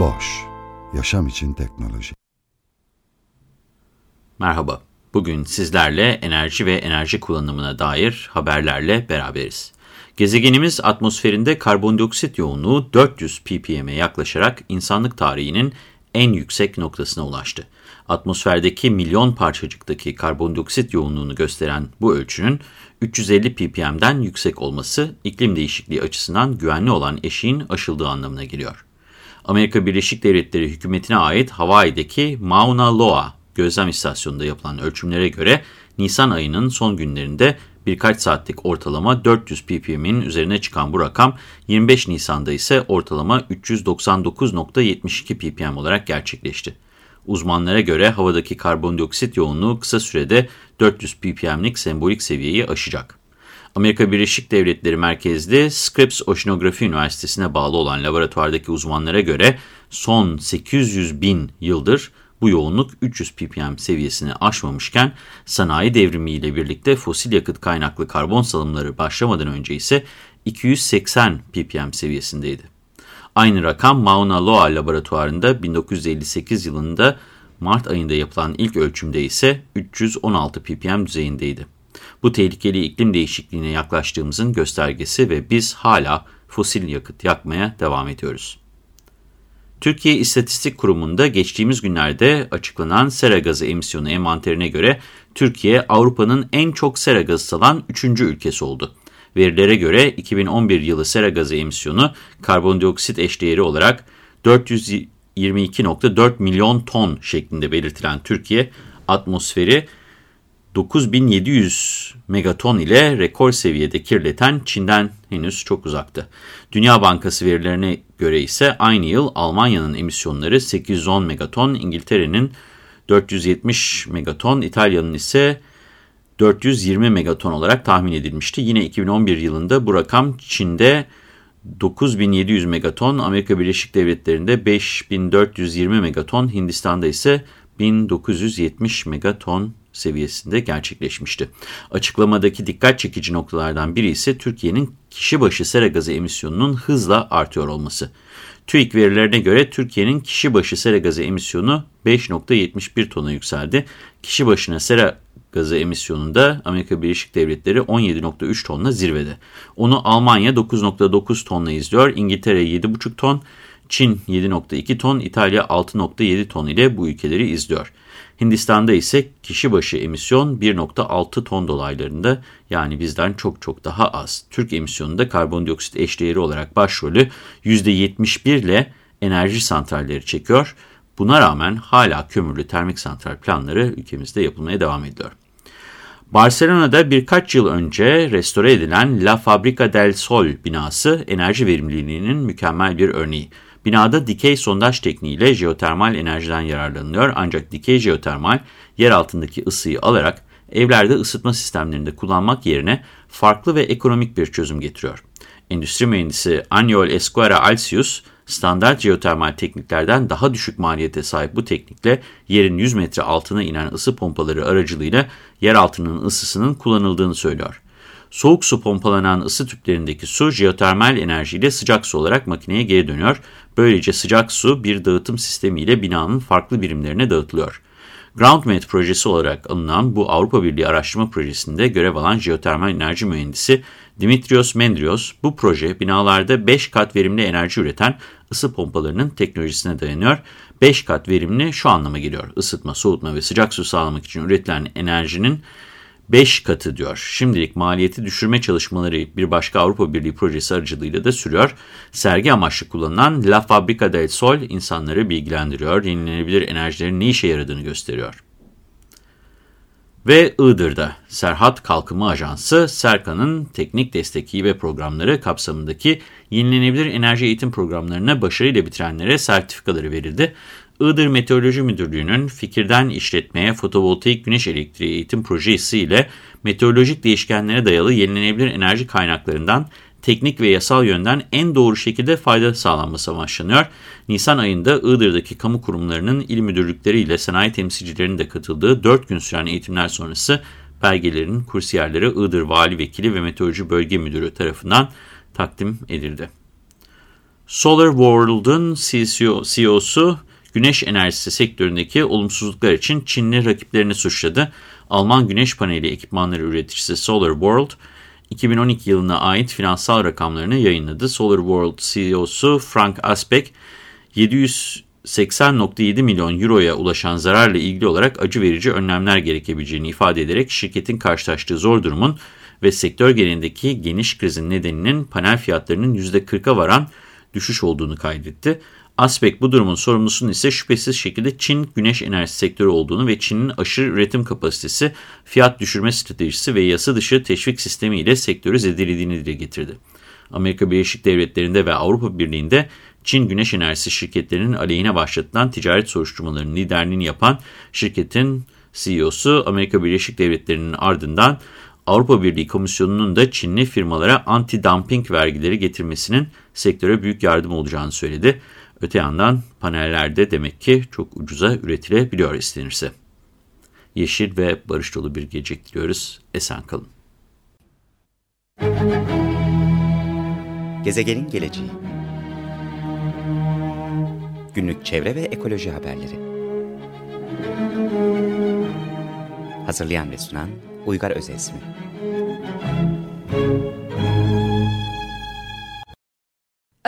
Boş, yaşam için teknoloji. Merhaba, bugün sizlerle enerji ve enerji kullanımına dair haberlerle beraberiz. Gezegenimiz atmosferinde karbondioksit yoğunluğu 400 ppm'e yaklaşarak insanlık tarihinin en yüksek noktasına ulaştı. Atmosferdeki milyon parçacıktaki karbondioksit yoğunluğunu gösteren bu ölçünün 350 ppm'den yüksek olması iklim değişikliği açısından güvenli olan eşiğin aşıldığı anlamına geliyor. Amerika Birleşik Devletleri hükümetine ait Hawaii'deki Mauna Loa gözlem istasyonunda yapılan ölçümlere göre Nisan ayının son günlerinde birkaç saatlik ortalama 400 ppm'in üzerine çıkan bu rakam 25 Nisan'da ise ortalama 399.72 ppm olarak gerçekleşti. Uzmanlara göre havadaki karbondioksit yoğunluğu kısa sürede 400 ppm'lik sembolik seviyeyi aşacak. Amerika Birleşik Devletleri merkezli Scripps Oceanografi Üniversitesi'ne bağlı olan laboratuvardaki uzmanlara göre son 800 bin yıldır bu yoğunluk 300 ppm seviyesini aşmamışken sanayi devrimiyle birlikte fosil yakıt kaynaklı karbon salımları başlamadan önce ise 280 ppm seviyesindeydi. Aynı rakam Mauna Loa laboratuvarında 1958 yılında Mart ayında yapılan ilk ölçümde ise 316 ppm düzeyindeydi. Bu tehlikeli iklim değişikliğine yaklaştığımızın göstergesi ve biz hala fosil yakıt yakmaya devam ediyoruz. Türkiye İstatistik Kurumu'nda geçtiğimiz günlerde açıklanan sera gazı emisyonu envanterine göre Türkiye Avrupa'nın en çok sera gazı salan 3. ülkesi oldu. Verilere göre 2011 yılı sera gazı emisyonu karbondioksit eşdeğeri olarak 422.4 milyon ton şeklinde belirtilen Türkiye atmosferi 9700 megaton ile rekor seviyede kirleten Çin'den henüz çok uzaktı. Dünya Bankası verilerine göre ise aynı yıl Almanya'nın emisyonları 810 megaton, İngiltere'nin 470 megaton, İtalya'nın ise 420 megaton olarak tahmin edilmişti. Yine 2011 yılında bu rakam Çin'de 9700 megaton, Amerika Birleşik Devletleri'nde 5420 megaton, Hindistan'da ise 1970 megaton seviyesinde gerçekleşmişti. Açıklamadaki dikkat çekici noktalardan biri ise Türkiye'nin kişi başı sera gazı emisyonunun hızla artıyor olması. TÜİK verilerine göre Türkiye'nin kişi başı sera gazı emisyonu 5.71 tona yükseldi. Kişi başına sera gazı emisyonunda Amerika Birleşik Devletleri 17.3 tonla zirvede. Onu Almanya 9.9 tonla izliyor, İngiltere 7.5 ton, Çin 7.2 ton, İtalya 6.7 ton ile bu ülkeleri izliyor. Hindistan'da ise kişi başı emisyon 1.6 ton dolaylarında yani bizden çok çok daha az. Türk emisyonunda karbondioksit eşdeğeri olarak başrolü %71 ile enerji santralleri çekiyor. Buna rağmen hala kömürlü termik santral planları ülkemizde yapılmaya devam ediyor. Barcelona'da birkaç yıl önce restore edilen La Fabrica del Sol binası enerji verimliliğinin mükemmel bir örneği. Binada dikey sondaj tekniğiyle jeotermal enerjiden yararlanılıyor ancak dikey jeotermal yer altındaki ısıyı alarak evlerde ısıtma sistemlerinde kullanmak yerine farklı ve ekonomik bir çözüm getiriyor. Endüstri mühendisi Aniol Esquera Alcius, standart jeotermal tekniklerden daha düşük maliyete sahip bu teknikle yerin 100 metre altına inen ısı pompaları aracılığıyla yer altının ısısının kullanıldığını söylüyor. Soğuk su pompalanan ısı tüplerindeki su jeotermal enerjiyle sıcak su olarak makineye geri dönüyor. Böylece sıcak su bir dağıtım sistemiyle binanın farklı birimlerine dağıtılıyor. GroundMed projesi olarak alınan bu Avrupa Birliği araştırma projesinde görev alan jeotermal enerji mühendisi Dimitrios Mendrios, bu proje binalarda 5 kat verimli enerji üreten ısı pompalarının teknolojisine dayanıyor. 5 kat verimli şu anlama geliyor. Isıtma, soğutma ve sıcak su sağlamak için üretilen enerjinin 5 katı diyor. Şimdilik maliyeti düşürme çalışmaları bir başka Avrupa Birliği projesi aracılığıyla da sürüyor. Sergi amaçlı kullanılan La Fabrica del Sol insanları bilgilendiriyor. Yenilenebilir enerjilerin ne işe yaradığını gösteriyor. Ve Iğdır'da Serhat Kalkınma Ajansı, Serkan'ın teknik destek ve programları kapsamındaki yenilenebilir enerji eğitim programlarına başarıyla bitirenlere sertifikaları verildi. Iğdır Meteoroloji Müdürlüğü'nün fikirden işletmeye fotovoltaik güneş elektriği eğitim projesi ile meteorolojik değişkenlere dayalı yenilenebilir enerji kaynaklarından teknik ve yasal yönden en doğru şekilde fayda sağlanması amaçlanıyor. Nisan ayında Iğdır'daki kamu kurumlarının il müdürlükleriyle sanayi temsilcilerinin de katıldığı 4 gün süren eğitimler sonrası belgelerin kursiyerlere Iğdır Vali Vekili ve Meteoroloji Bölge Müdürü tarafından takdim edildi. Solar World'un CEO'su güneş enerjisi sektöründeki olumsuzluklar için Çinli rakiplerini suçladı. Alman güneş paneli ekipmanları üreticisi Solar World, 2012 yılına ait finansal rakamlarını yayınladı. Solar World CEO'su Frank Aspek, 780.7 milyon euroya ulaşan zararla ilgili olarak acı verici önlemler gerekebileceğini ifade ederek şirketin karşılaştığı zor durumun ve sektör genelindeki geniş krizin nedeninin panel fiyatlarının %40'a varan düşüş olduğunu kaydetti. Aspek bu durumun sorumlusunun ise şüphesiz şekilde Çin güneş enerjisi sektörü olduğunu ve Çin'in aşırı üretim kapasitesi, fiyat düşürme stratejisi ve yasa dışı teşvik sistemi ile sektörü zedelediğini dile getirdi. Amerika Birleşik Devletleri'nde ve Avrupa Birliği'nde Çin güneş enerjisi şirketlerinin aleyhine başlatılan ticaret soruşturmalarının liderliğini yapan şirketin CEO'su Amerika Birleşik Devletleri'nin ardından Avrupa Birliği Komisyonu'nun da Çinli firmalara anti-dumping vergileri getirmesinin sektöre büyük yardım olacağını söyledi. Öte yandan panellerde demek ki çok ucuza üretilebiliyor istenirse. Yeşil ve barış dolu bir gelecek diliyoruz. Esen kalın. Gezegenin geleceği Günlük çevre ve ekoloji haberleri Hazırlayan ve sunan Uygar Özesmi